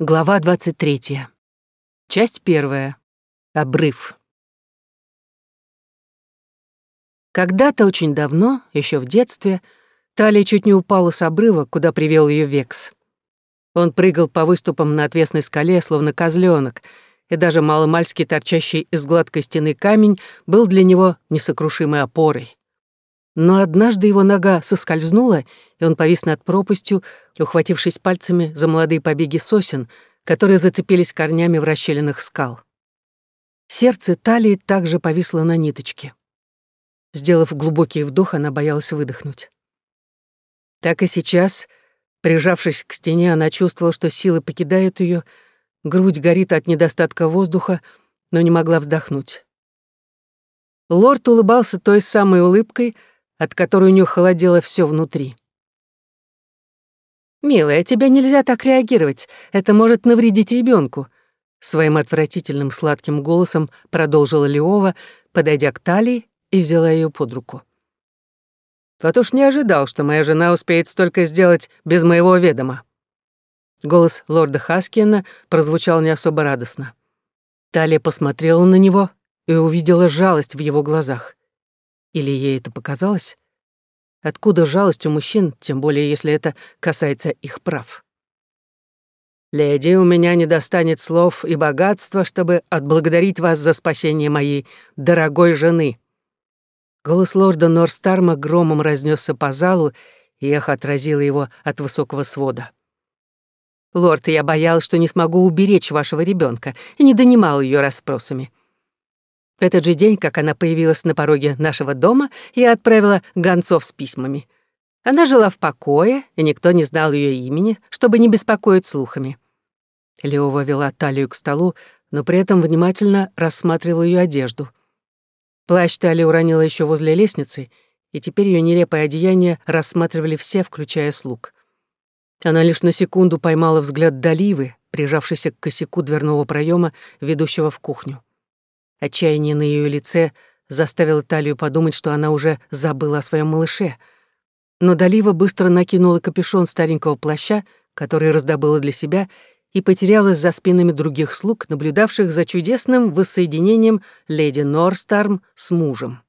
Глава 23. Часть первая. Обрыв. Когда-то очень давно, еще в детстве, Талия чуть не упала с обрыва, куда привел ее Векс. Он прыгал по выступам на отвесной скале, словно козленок, и даже маломальски торчащий из гладкой стены камень был для него несокрушимой опорой. Но однажды его нога соскользнула, и он повис над пропастью, ухватившись пальцами за молодые побеги сосен, которые зацепились корнями в расщелинах скал. Сердце талии также повисло на ниточке. Сделав глубокий вдох, она боялась выдохнуть. Так и сейчас, прижавшись к стене, она чувствовала, что силы покидают ее, грудь горит от недостатка воздуха, но не могла вздохнуть. Лорд улыбался той самой улыбкой, от которой у нее холодело все внутри. «Милая, тебе нельзя так реагировать. Это может навредить ребенку. Своим отвратительным сладким голосом продолжила Леова, подойдя к талии и взяла ее под руку. «Вот уж не ожидал, что моя жена успеет столько сделать без моего ведома». Голос лорда Хаскиена прозвучал не особо радостно. Талия посмотрела на него и увидела жалость в его глазах. Или ей это показалось? Откуда жалость у мужчин, тем более если это касается их прав? «Леди, у меня не достанет слов и богатства, чтобы отблагодарить вас за спасение моей дорогой жены». Голос лорда Норстарма громом разнесся по залу, и эхо отразило его от высокого свода. «Лорд, я боялась, что не смогу уберечь вашего ребенка, и не донимал ее расспросами. В этот же день, как она появилась на пороге нашего дома, я отправила гонцов с письмами. Она жила в покое, и никто не знал ее имени, чтобы не беспокоить слухами. Леова вела талию к столу, но при этом внимательно рассматривала ее одежду. Плащ талия уронила еще возле лестницы, и теперь ее нелепое одеяние рассматривали все, включая слуг. Она лишь на секунду поймала взгляд Даливы, прижавшейся к косяку дверного проема, ведущего в кухню. Отчаяние на ее лице заставило Талию подумать, что она уже забыла о своем малыше. Но Далива быстро накинула капюшон старенького плаща, который раздобыла для себя, и потерялась за спинами других слуг, наблюдавших за чудесным воссоединением леди Норстарм с мужем.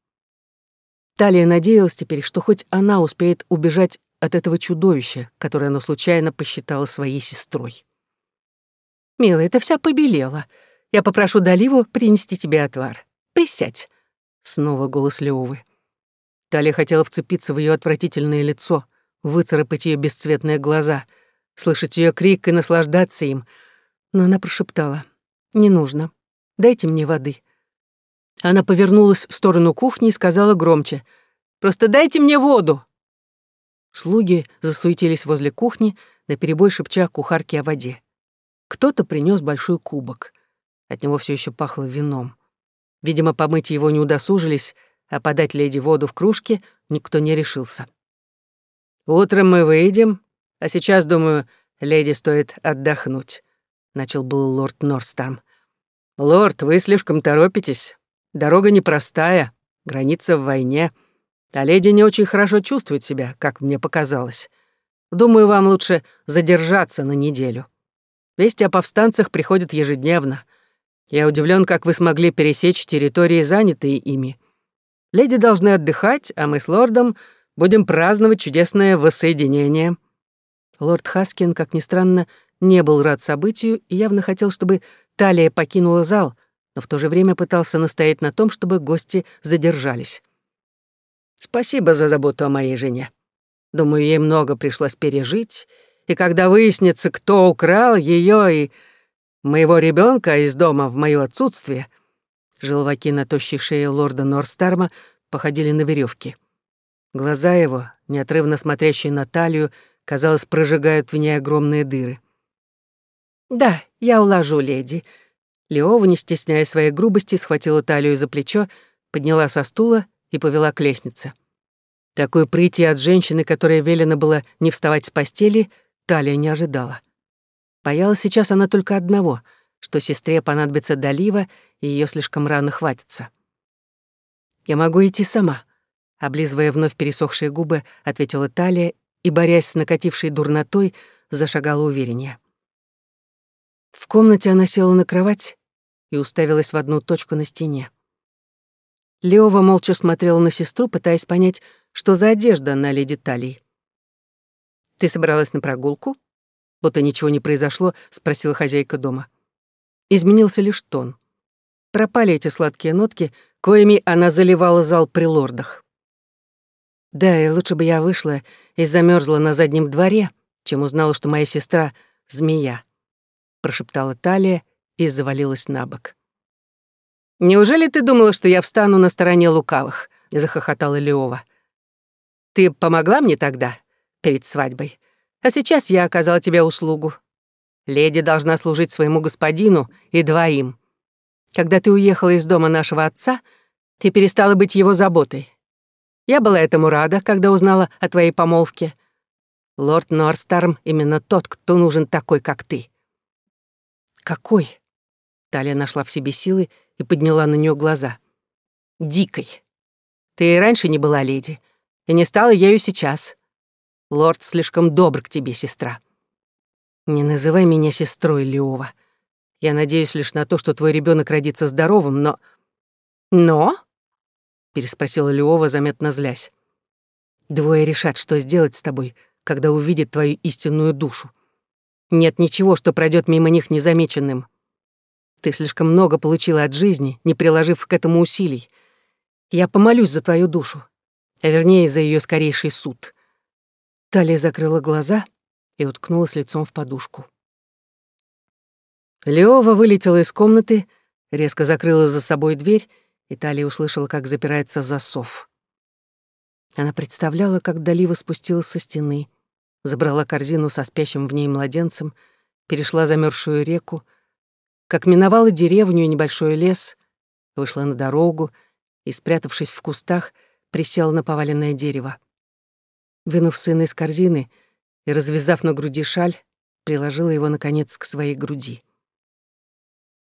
Талия надеялась теперь, что хоть она успеет убежать от этого чудовища, которое она случайно посчитала своей сестрой. «Милая, это вся побелела», я попрошу Даливу принести тебе отвар. Присядь. Снова голос Леовы. Талия хотела вцепиться в ее отвратительное лицо, выцарапать ее бесцветные глаза, слышать ее крик и наслаждаться им. Но она прошептала. «Не нужно. Дайте мне воды». Она повернулась в сторону кухни и сказала громче. «Просто дайте мне воду!» Слуги засуетились возле кухни, наперебой шепча кухарке о воде. Кто-то принес большой кубок. От него все еще пахло вином. Видимо, помыть его не удосужились, а подать леди воду в кружке никто не решился. «Утром мы выйдем, а сейчас, думаю, леди стоит отдохнуть», — начал был лорд Норстарм. «Лорд, вы слишком торопитесь. Дорога непростая, граница в войне, а леди не очень хорошо чувствует себя, как мне показалось. Думаю, вам лучше задержаться на неделю. Вести о повстанцах приходят ежедневно. Я удивлен, как вы смогли пересечь территории, занятые ими. Леди должны отдыхать, а мы с лордом будем праздновать чудесное воссоединение». Лорд Хаскин, как ни странно, не был рад событию и явно хотел, чтобы Талия покинула зал, но в то же время пытался настоять на том, чтобы гости задержались. «Спасибо за заботу о моей жене. Думаю, ей много пришлось пережить, и когда выяснится, кто украл ее и моего ребенка из дома в моё отсутствие, желваки на тощей шее лорда Норстарма походили на веревки. Глаза его, неотрывно смотрящие на талию, казалось, прожигают в ней огромные дыры. «Да, я уложу леди». Леова, не стесняя своей грубости, схватила талию за плечо, подняла со стула и повела к лестнице. Такой прыти от женщины, которая велено было не вставать с постели, талия не ожидала. Боялась сейчас она только одного, что сестре понадобится долива, и ее слишком рано хватится. «Я могу идти сама», — облизывая вновь пересохшие губы, ответила Талия и, борясь с накатившей дурнотой, зашагала увереннее. В комнате она села на кровать и уставилась в одну точку на стене. Леова молча смотрела на сестру, пытаясь понять, что за одежда на леди Талии. «Ты собралась на прогулку?» «Будто ничего не произошло», — спросила хозяйка дома. Изменился лишь тон. Пропали эти сладкие нотки, коими она заливала зал при лордах. Да, и лучше бы я вышла и замерзла на заднем дворе, чем узнала, что моя сестра — змея, прошептала Талия и завалилась на бок. «Неужели ты думала, что я встану на стороне лукавых?» — захохотала Леова. «Ты помогла мне тогда, перед свадьбой, а сейчас я оказала тебе услугу. Леди должна служить своему господину и двоим. Когда ты уехала из дома нашего отца, ты перестала быть его заботой. Я была этому рада, когда узнала о твоей помолвке. Лорд Норстарм именно тот, кто нужен такой, как ты». «Какой?» Талия нашла в себе силы и подняла на нее глаза. «Дикой. Ты и раньше не была леди, и не стала ею сейчас. Лорд слишком добр к тебе, сестра. Не называй меня сестрой, Леова. Я надеюсь лишь на то, что твой ребенок родится здоровым, но... Но? переспросила Леова, заметно злясь. Двое решат, что сделать с тобой, когда увидят твою истинную душу. Нет ничего, что пройдет мимо них незамеченным. Ты слишком много получила от жизни, не приложив к этому усилий. Я помолюсь за твою душу, а вернее, за ее скорейший суд». Талия закрыла глаза и уткнулась лицом в подушку. Леова вылетела из комнаты, резко закрыла за собой дверь, и Талия услышала, как запирается засов. Она представляла, как Далива спустилась со стены, забрала корзину со спящим в ней младенцем, перешла замерзшую реку, как миновала деревню и небольшой лес, вышла на дорогу и, спрятавшись в кустах, присела на поваленное дерево. Вынув сына из корзины и развязав на груди шаль, приложила его, наконец, к своей груди.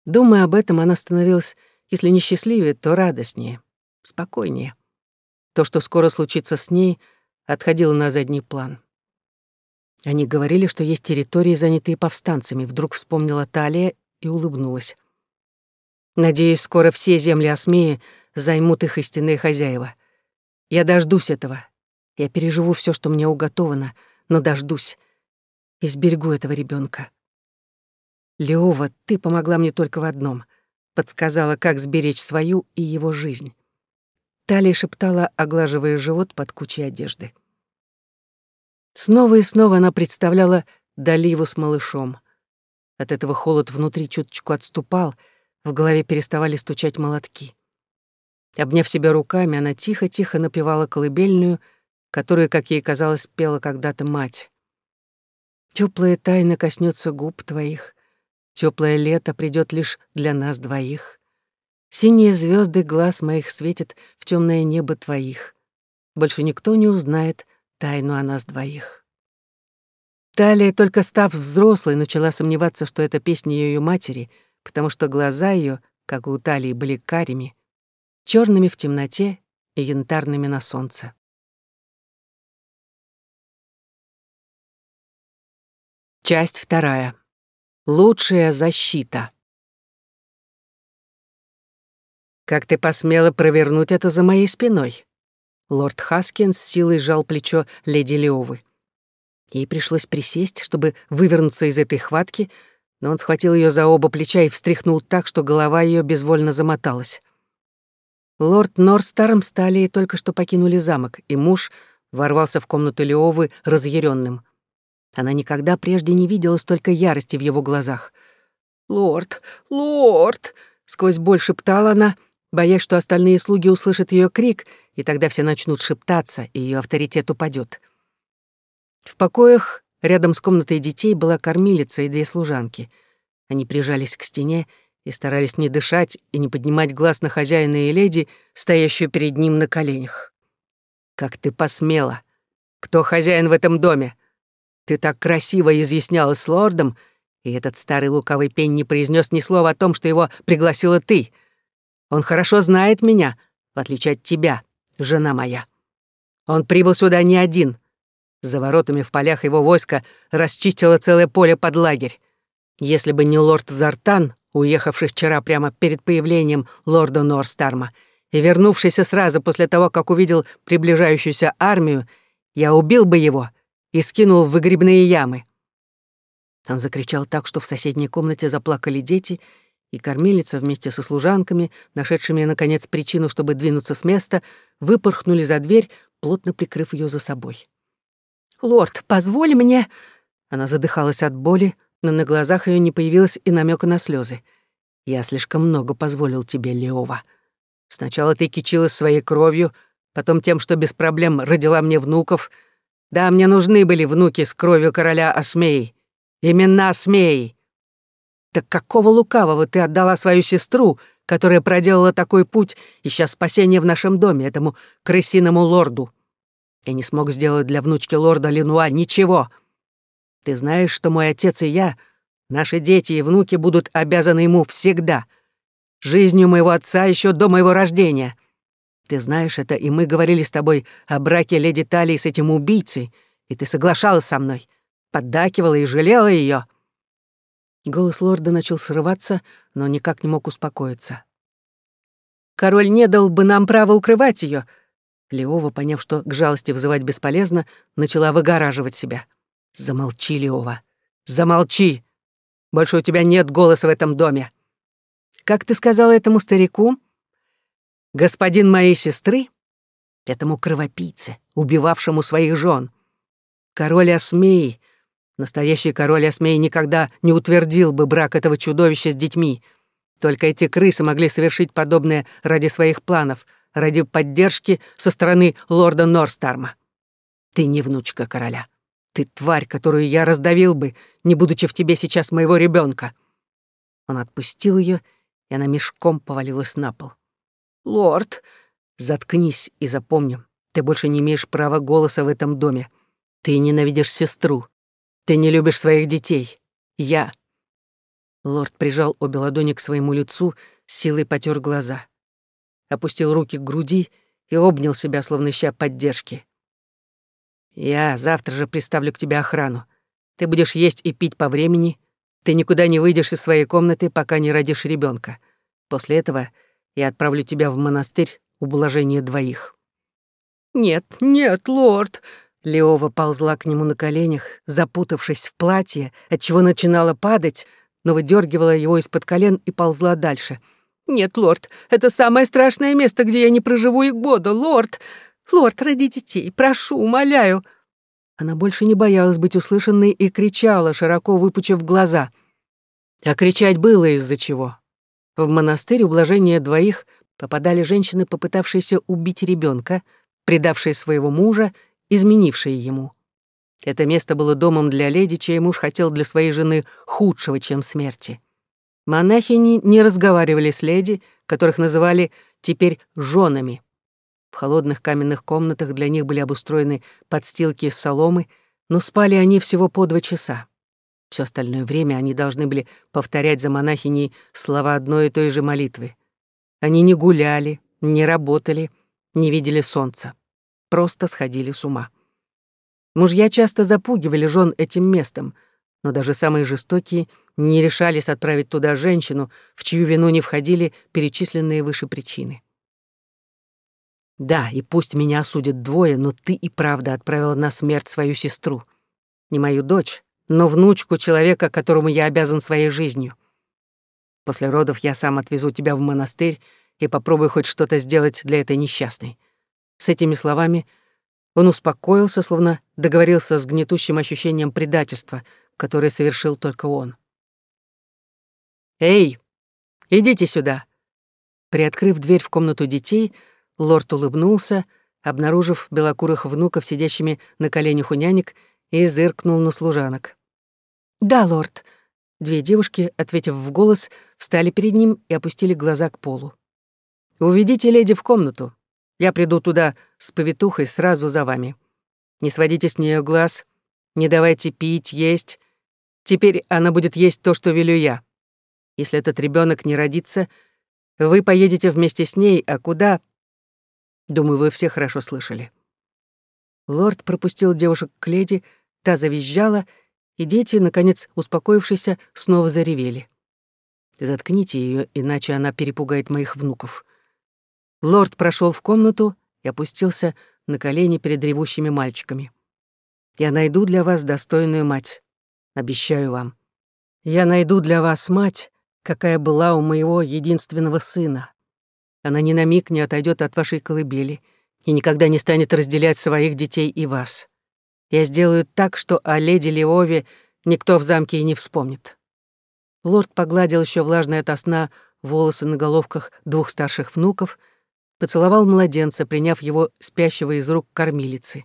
Думая об этом, она становилась, если не счастливее, то радостнее, спокойнее. То, что скоро случится с ней, отходило на задний план. Они говорили, что есть территории, занятые повстанцами. Вдруг вспомнила Талия и улыбнулась. Надеюсь, скоро все земли Осмеи займут их истинные хозяева. Я дождусь этого. Я переживу все, что мне уготовано, но дождусь. И сберегу этого ребенка. Леова, ты помогла мне только в одном. Подсказала, как сберечь свою и его жизнь. Талия шептала, оглаживая живот под кучей одежды. Снова и снова она представляла Даливу с малышом — от этого холод внутри чуточку отступал, в голове переставали стучать молотки. Обняв себя руками, она тихо-тихо напевала колыбельную, которую, как ей казалось, пела когда-то мать. Теплая тайна коснется губ твоих, теплое лето придет лишь для нас двоих. Синие звезды глаз моих светят в темное небо твоих. Больше никто не узнает тайну о нас двоих. Талия, только став взрослой, начала сомневаться, что это песня ее матери, потому что глаза ее, как у Талии, были карими, черными в темноте и янтарными на солнце. Часть вторая. Лучшая защита. «Как ты посмела провернуть это за моей спиной?» Лорд Хаскин с силой сжал плечо леди Леовы. Ей пришлось присесть, чтобы вывернуться из этой хватки, но он схватил ее за оба плеча и встряхнул так, что голова ее безвольно замоталась. Лорд Норстарм стали и только что покинули замок, и муж ворвался в комнату Леовы разъяренным. Она никогда прежде не видела столько ярости в его глазах. «Лорд! Лорд!» — сквозь боль шептала она, боясь, что остальные слуги услышат ее крик, и тогда все начнут шептаться, и ее авторитет упадет. В покоях рядом с комнатой детей была кормилица и две служанки. Они прижались к стене и старались не дышать и не поднимать глаз на хозяина и леди, стоящую перед ним на коленях. «Как ты посмела? Кто хозяин в этом доме? Ты так красиво изъяснялась с лордом, и этот старый лукавый пень не произнес ни слова о том, что его пригласила ты. Он хорошо знает меня, в отличие от тебя, жена моя. Он прибыл сюда не один — за воротами в полях его войска расчистило целое поле под лагерь. Если бы не лорд Зартан, уехавший вчера прямо перед появлением лорда Норстарма, и вернувшийся сразу после того, как увидел приближающуюся армию, я убил бы его и скинул в выгребные ямы. Он закричал так, что в соседней комнате заплакали дети, и кормилица вместе со служанками, нашедшими, наконец, причину, чтобы двинуться с места, выпорхнули за дверь, плотно прикрыв ее за собой. «Лорд, позволь мне...» Она задыхалась от боли, но на глазах ее не появилось и намека на слезы. «Я слишком много позволил тебе, Леова. Сначала ты кичилась своей кровью, потом тем, что без проблем родила мне внуков. Да, мне нужны были внуки с кровью короля Осмеи. Именно Осмеи. Так какого лукавого ты отдала свою сестру, которая проделала такой путь, ища спасения в нашем доме, этому крысиному лорду? Я не смог сделать для внучки лорда Ленуа ничего. Ты знаешь, что мой отец и я, наши дети и внуки будут обязаны ему всегда. Жизнью моего отца еще до моего рождения. Ты знаешь это, и мы говорили с тобой о браке леди Талии с этим убийцей, и ты соглашалась со мной, поддакивала и жалела ее. Голос лорда начал срываться, но никак не мог успокоиться. «Король не дал бы нам права укрывать ее. Леова, поняв, что к жалости вызывать бесполезно, начала выгораживать себя. «Замолчи, Леова, замолчи! Больше у тебя нет голоса в этом доме!» «Как ты сказала этому старику?» «Господин моей сестры?» «Этому кровопийце, убивавшему своих жен. Король Осмеи, настоящий король Осмеи никогда не утвердил бы брак этого чудовища с детьми. Только эти крысы могли совершить подобное ради своих планов — ради поддержки со стороны лорда Норстарма. Ты не внучка короля. Ты тварь, которую я раздавил бы, не будучи в тебе сейчас моего ребенка. Он отпустил ее, и она мешком повалилась на пол. «Лорд, заткнись и запомни, ты больше не имеешь права голоса в этом доме. Ты ненавидишь сестру. Ты не любишь своих детей. Я...» Лорд прижал обе ладони к своему лицу, силой потер глаза опустил руки к груди и обнял себя, словно ища поддержки. «Я завтра же приставлю к тебе охрану. Ты будешь есть и пить по времени. Ты никуда не выйдешь из своей комнаты, пока не родишь ребенка. После этого я отправлю тебя в монастырь ублажение двоих». «Нет, нет, лорд!» Леова ползла к нему на коленях, запутавшись в платье, отчего начинала падать, но выдергивала его из-под колен и ползла дальше — «Нет, лорд, это самое страшное место, где я не проживу и года, лорд! Лорд, ради детей, прошу, умоляю!» Она больше не боялась быть услышанной и кричала, широко выпучив глаза. А кричать было из-за чего. В монастырь ублажения двоих попадали женщины, попытавшиеся убить ребенка, предавшие своего мужа, изменившие ему. Это место было домом для леди, чей муж хотел для своей жены худшего, чем смерти. Монахини не разговаривали с леди, которых называли теперь женами. В холодных каменных комнатах для них были обустроены подстилки из соломы, но спали они всего по два часа. Все остальное время они должны были повторять за монахиней слова одной и той же молитвы. Они не гуляли, не работали, не видели солнца. Просто сходили с ума. Мужья часто запугивали жен этим местом — но даже самые жестокие не решались отправить туда женщину, в чью вину не входили перечисленные выше причины. Да, и пусть меня осудят двое, но ты и правда отправила на смерть свою сестру. Не мою дочь, но внучку человека, которому я обязан своей жизнью. После родов я сам отвезу тебя в монастырь и попробую хоть что-то сделать для этой несчастной. С этими словами он успокоился, словно договорился с гнетущим ощущением предательства, который совершил только он. «Эй, идите сюда!» Приоткрыв дверь в комнату детей, лорд улыбнулся, обнаружив белокурых внуков, сидящими на коленях у нянек, и зыркнул на служанок. «Да, лорд!» Две девушки, ответив в голос, встали перед ним и опустили глаза к полу. «Уведите леди в комнату. Я приду туда с повитухой сразу за вами. Не сводите с нее глаз, не давайте пить, есть, Теперь она будет есть то, что велю я. Если этот ребенок не родится, вы поедете вместе с ней, а куда? Думаю, вы все хорошо слышали. Лорд пропустил девушек к леди, та завизжала, и дети, наконец успокоившись, снова заревели. «Заткните ее, иначе она перепугает моих внуков». Лорд прошел в комнату и опустился на колени перед ревущими мальчиками. «Я найду для вас достойную мать. Обещаю вам. Я найду для вас мать, какая была у моего единственного сына. Она ни на миг не отойдет от вашей колыбели и никогда не станет разделять своих детей и вас. Я сделаю так, что о леди Леове никто в замке и не вспомнит». Лорд погладил еще влажные от сна волосы на головках двух старших внуков, поцеловал младенца, приняв его спящего из рук кормилицы.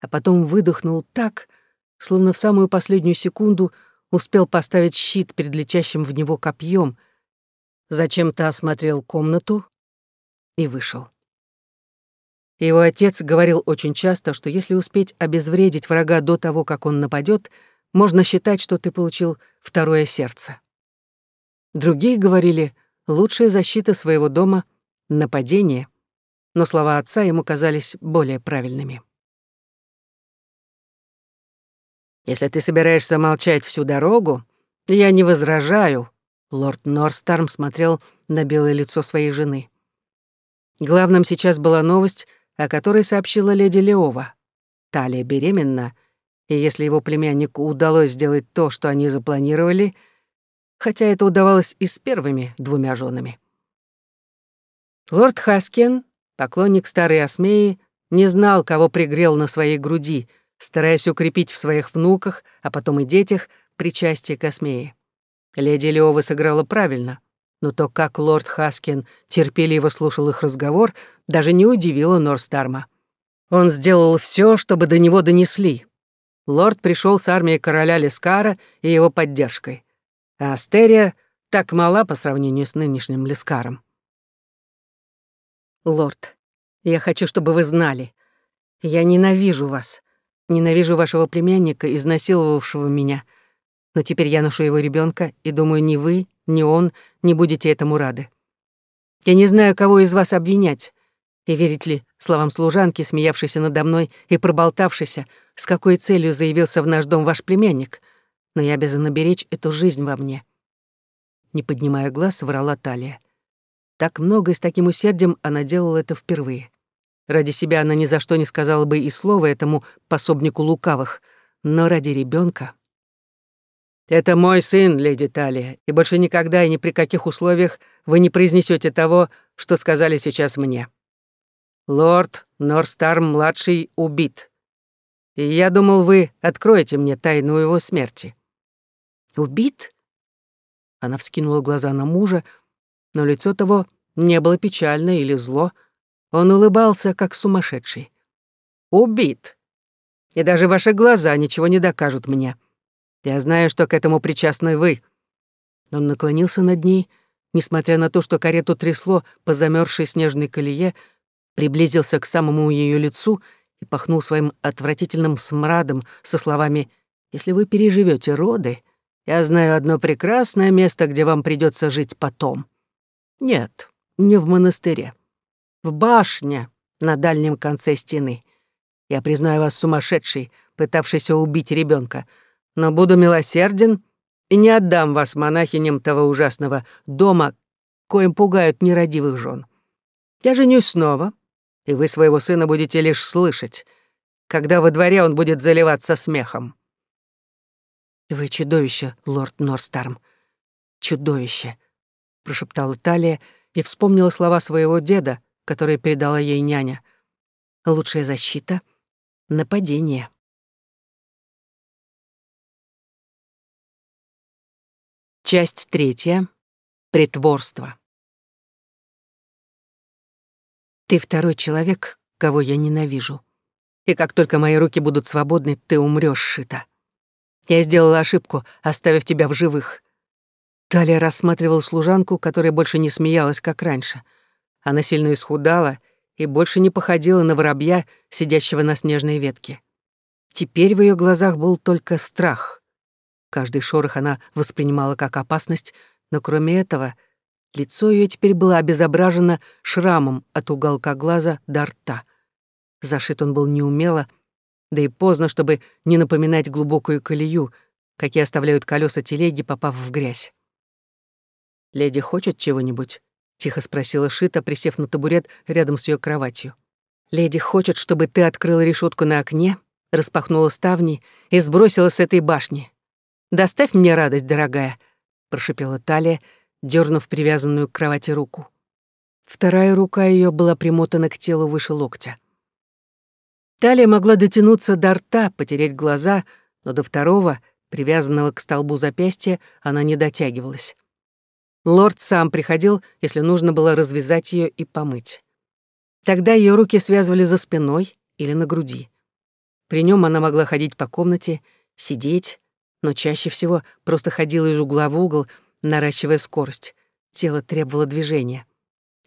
А потом выдохнул так, словно в самую последнюю секунду успел поставить щит перед летящим в него копьем, зачем-то осмотрел комнату и вышел. Его отец говорил очень часто, что если успеть обезвредить врага до того, как он нападет, можно считать, что ты получил второе сердце. Другие говорили, лучшая защита своего дома — нападение, но слова отца ему казались более правильными. «Если ты собираешься молчать всю дорогу, я не возражаю», — лорд Норстарм смотрел на белое лицо своей жены. Главным сейчас была новость — о которой сообщила леди Леова. Талия беременна, и если его племяннику удалось сделать то, что они запланировали, хотя это удавалось и с первыми двумя женами. Лорд Хаскин, поклонник старой Осмеи, не знал, кого пригрел на своей груди, стараясь укрепить в своих внуках, а потом и детях, причастие к Осмее. Леди Леова сыграла правильно — но то, как лорд Хаскин терпеливо слушал их разговор, даже не удивило Норстарма. Он сделал все, чтобы до него донесли. Лорд пришел с армией короля Лескара и его поддержкой. А Астерия так мала по сравнению с нынешним Лескаром. «Лорд, я хочу, чтобы вы знали. Я ненавижу вас. Ненавижу вашего племянника, изнасиловавшего меня. Но теперь я ношу его ребенка и думаю, ни вы, ни он не будете этому рады. Я не знаю, кого из вас обвинять. И верить ли словам служанки, смеявшейся надо мной и проболтавшейся, с какой целью заявился в наш дом ваш племянник, но я обязана беречь эту жизнь во мне. Не поднимая глаз, врала Талия. Так много и с таким усердием она делала это впервые. Ради себя она ни за что не сказала бы и слова этому пособнику лукавых, но ради ребенка. «Это мой сын, леди Талия, и больше никогда и ни при каких условиях вы не произнесете того, что сказали сейчас мне. Лорд Норстарм-младший убит. И я думал, вы откроете мне тайну его смерти». «Убит?» Она вскинула глаза на мужа, но лицо того не было печально или зло. Он улыбался, как сумасшедший. «Убит. И даже ваши глаза ничего не докажут мне». Я знаю, что к этому причастны вы». Он наклонился над ней, несмотря на то, что карету трясло по замерзшей снежной колее, приблизился к самому ее лицу и пахнул своим отвратительным смрадом со словами «Если вы переживете роды, я знаю одно прекрасное место, где вам придется жить потом. Нет, не в монастыре. В башне на дальнем конце стены. Я признаю вас сумасшедшей, пытавшейся убить ребенка, но буду милосерден и не отдам вас монахиням того ужасного дома, коим пугают нерадивых жен. Я женюсь снова, и вы своего сына будете лишь слышать, когда во дворе он будет заливаться смехом. «Вы чудовище, лорд Норстарм, чудовище», — прошептала Талия и вспомнила слова своего деда, которые передала ей няня. «Лучшая защита — нападение». Часть третья. Притворство. Ты второй человек, кого я ненавижу. И как только мои руки будут свободны, ты умрёшь, Шита. Я сделала ошибку, оставив тебя в живых. Талия рассматривала служанку, которая больше не смеялась, как раньше. Она сильно исхудала и больше не походила на воробья, сидящего на снежной ветке. Теперь в её глазах был только страх. Каждый шорох она воспринимала как опасность, но кроме этого лицо ее теперь было обезображено шрамом от уголка глаза до рта. Зашит он был неумело, да и поздно, чтобы не напоминать глубокую колею, какие оставляют колеса телеги, попав в грязь. «Леди хочет чего-нибудь?» — тихо спросила Шита, присев на табурет рядом с ее кроватью. «Леди хочет, чтобы ты открыла решетку на окне, распахнула ставни и сбросила с этой башни. Доставь мне радость, дорогая», — прошипела Талия, дернув привязанную к кровати руку. Вторая рука ее была примотана к телу выше локтя. Талия могла дотянуться до рта, потереть глаза, но до второго, привязанного к столбу запястья, она не дотягивалась. Лорд сам приходил, если нужно было развязать ее и помыть. Тогда ее руки связывали за спиной или на груди. При нем она могла ходить по комнате, сидеть, но чаще всего просто ходила из угла в угол, наращивая скорость. Тело требовало движения.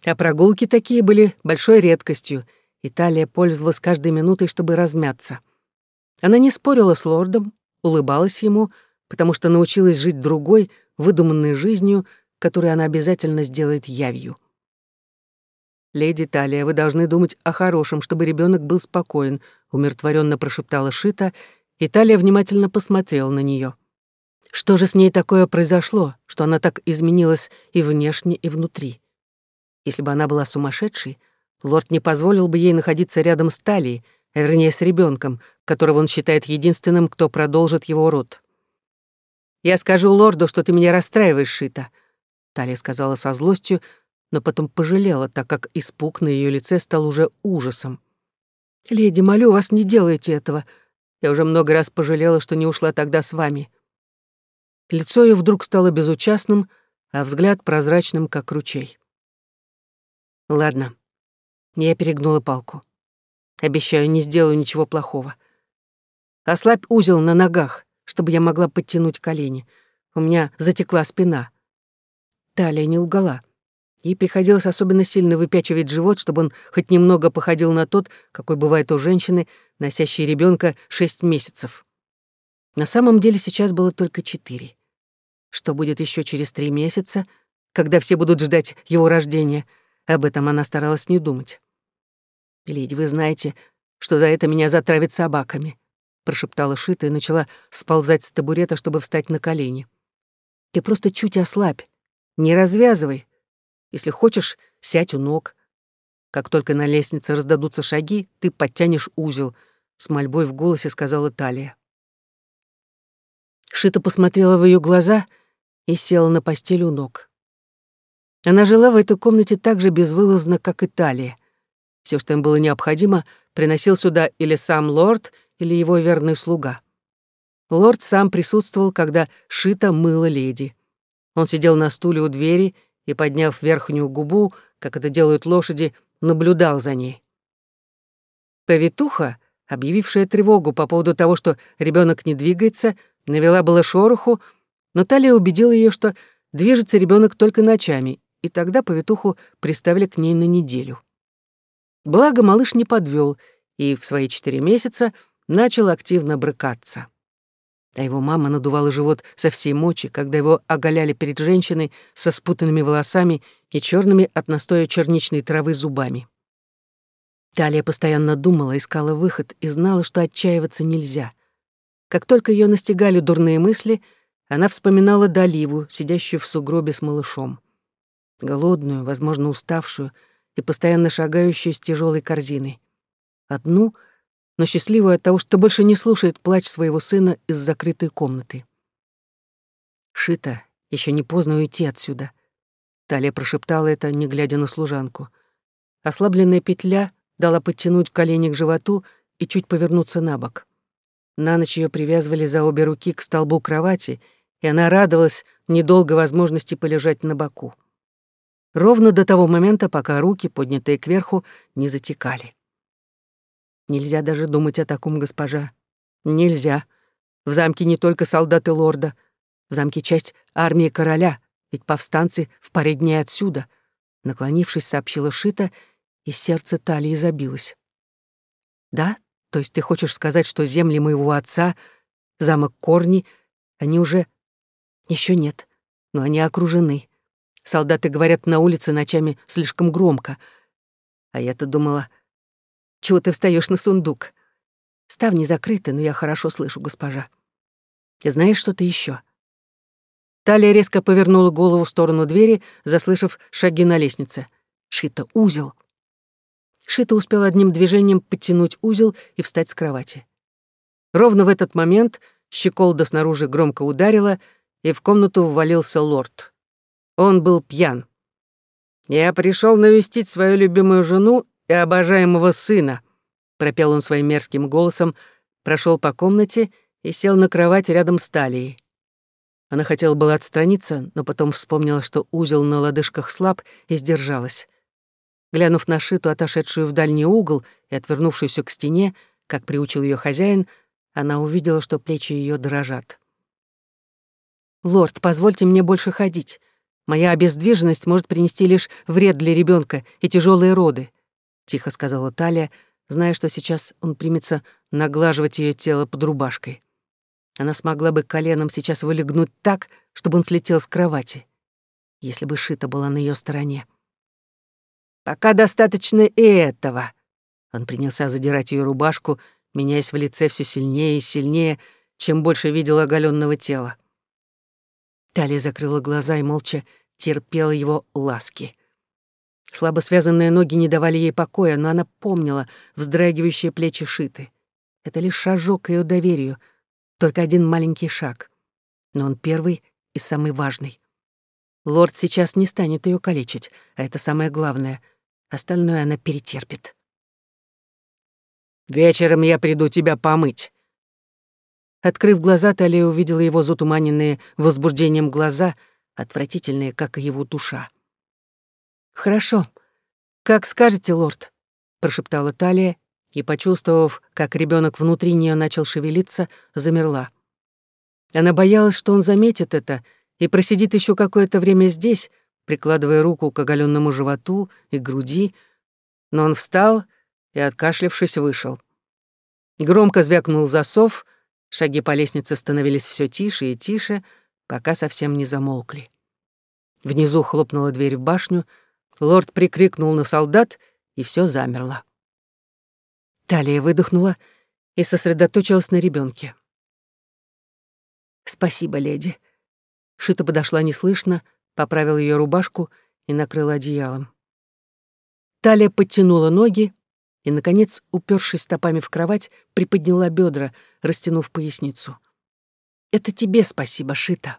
А прогулки такие были большой редкостью, и Талия пользовалась каждой минутой, чтобы размяться. Она не спорила с лордом, улыбалась ему, потому что научилась жить другой, выдуманной жизнью, которую она обязательно сделает явью. «Леди Талия, вы должны думать о хорошем, чтобы ребенок был спокоен», умиротворенно прошептала Шита, и Талия внимательно посмотрела на нее. Что же с ней такое произошло, что она так изменилась и внешне, и внутри? Если бы она была сумасшедшей, лорд не позволил бы ей находиться рядом с Талией, а вернее с ребенком, которого он считает единственным, кто продолжит его род. «Я скажу лорду, что ты меня расстраиваешь, Шита», — Талия сказала со злостью, но потом пожалела, так как испуг на ее лице стал уже ужасом. «Леди, молю вас, не делайте этого. Я уже много раз пожалела, что не ушла тогда с вами». Лицо ее вдруг стало безучастным, а взгляд прозрачным, как ручей. «Ладно». Я перегнула палку. «Обещаю, не сделаю ничего плохого. Ослабь узел на ногах, чтобы я могла подтянуть колени. У меня затекла спина». Талия не лгала. Ей приходилось особенно сильно выпячивать живот, чтобы он хоть немного походил на тот, какой бывает у женщины, носящей ребенка шесть месяцев. На самом деле сейчас было только четыре. Что будет еще через три месяца, когда все будут ждать его рождения, об этом она старалась не думать. «Леди, вы знаете, что за это меня затравят собаками», прошептала Шита и начала сползать с табурета, чтобы встать на колени. «Ты просто чуть ослабь, не развязывай, если хочешь, сядь у ног. Как только на лестнице раздадутся шаги, ты подтянешь узел», — с мольбой в голосе сказала Талия. Шита посмотрела в ее глаза и села на постель у ног. Она жила в этой комнате так же безвылазно, как и Талия. Все, что им было необходимо, приносил сюда или сам лорд, или его верный слуга. Лорд сам присутствовал, когда Шита мыла леди. Он сидел на стуле у двери и, подняв верхнюю губу, как это делают лошади, наблюдал за ней. Повитуха, объявившая тревогу по поводу того, что ребенок не двигается, навела было шороху, но Талия убедила ее, что движется ребенок только ночами, и тогда повитуху приставили к ней на неделю. Благо малыш не подвел и в свои четыре месяца начал активно брыкаться а его мама надувала живот со всей мочи, когда его оголяли перед женщиной со спутанными волосами и черными от настоя черничной травы зубами. Талия постоянно думала, искала выход и знала, что отчаиваться нельзя. Как только ее настигали дурные мысли, она вспоминала Даливу, сидящую в сугробе с малышом. Голодную, возможно, уставшую и постоянно шагающую с тяжелой корзиной. Одну — но счастливую от того, что больше не слушает плач своего сына из закрытой комнаты. «Шита, еще не поздно уйти отсюда», — Талия прошептала это, не глядя на служанку. Ослабленная петля дала подтянуть колени к животу и чуть повернуться на бок. На ночь ее привязывали за обе руки к столбу кровати, и она радовалась недолго возможности полежать на боку. Ровно до того момента, пока руки, поднятые кверху, не затекали. Нельзя даже думать о таком, госпожа. Нельзя. В замке не только солдаты лорда. В замке часть армии короля, ведь повстанцы в паре дней отсюда. Наклонившись, сообщила Шита, и сердце Талии забилось. Да? То есть ты хочешь сказать, что земли моего отца, замок Корни, они уже... еще нет, но они окружены. Солдаты говорят на улице ночами слишком громко. А я-то думала, чего ты встаешь на сундук? Ставни закрыты, но я хорошо слышу, госпожа. И знаешь что-то еще? Талия резко повернула голову в сторону двери, заслышав шаги на лестнице. «Шита, узел!» Шита успел одним движением подтянуть узел и встать с кровати. Ровно в этот момент щеколда снаружи громко ударила, и в комнату ввалился лорд. Он был пьян. «Я пришел навестить свою любимую жену и обожаемого сына», пропел он своим мерзким голосом, прошел по комнате и сел на кровать рядом с талией. Она хотела было отстраниться, но потом вспомнила, что узел на лодыжках слаб, и сдержалась. Глянув на Шиту, отошедшую в дальний угол и отвернувшуюся к стене, как приучил ее хозяин, она увидела, что плечи ее дрожат. «Лорд, позвольте мне больше ходить. Моя обездвиженность может принести лишь вред для ребенка и тяжелые роды», — тихо сказала Талия, зная, что сейчас он примется наглаживать ее тело под рубашкой. Она смогла бы коленом сейчас вылегнуть так, чтобы он слетел с кровати, если бы Шита была на ее стороне. «Пока достаточно и этого». Он принялся задирать ее рубашку, меняясь в лице все сильнее и сильнее, чем больше видел оголенного тела. Талия закрыла глаза и молча терпела его ласки. Слабо связанные ноги не давали ей покоя, но она помнила вздрагивающие плечи Шиты. Это лишь шажок к ее доверию — только один маленький шаг. Но он первый и самый важный. Лорд сейчас не станет ее калечить, а это самое главное. Остальное она перетерпит. «Вечером я приду тебя помыть». Открыв глаза, Талия увидела его затуманенные возбуждением глаза, отвратительные, как и его душа. «Хорошо. Как скажете, лорд», — прошептала Талия и, почувствовав, как ребенок внутри нее начал шевелиться, замерла. Она боялась, что он заметит это и просидит еще какое-то время здесь, прикладывая руку к оголенному животу и груди, но он встал и, откашлившись, вышел. Громко звякнул засов, шаги по лестнице становились все тише и тише, пока совсем не замолкли. Внизу хлопнула дверь в башню, лорд прикрикнул на солдат, и все замерло. Талия выдохнула и сосредоточилась на ребенке. «Спасибо, леди». Шита подошла неслышно, поправила ее рубашку и накрыла одеялом. Талия подтянула ноги и, наконец, упершись стопами в кровать, приподняла бедра, растянув поясницу. «Это тебе спасибо, Шита».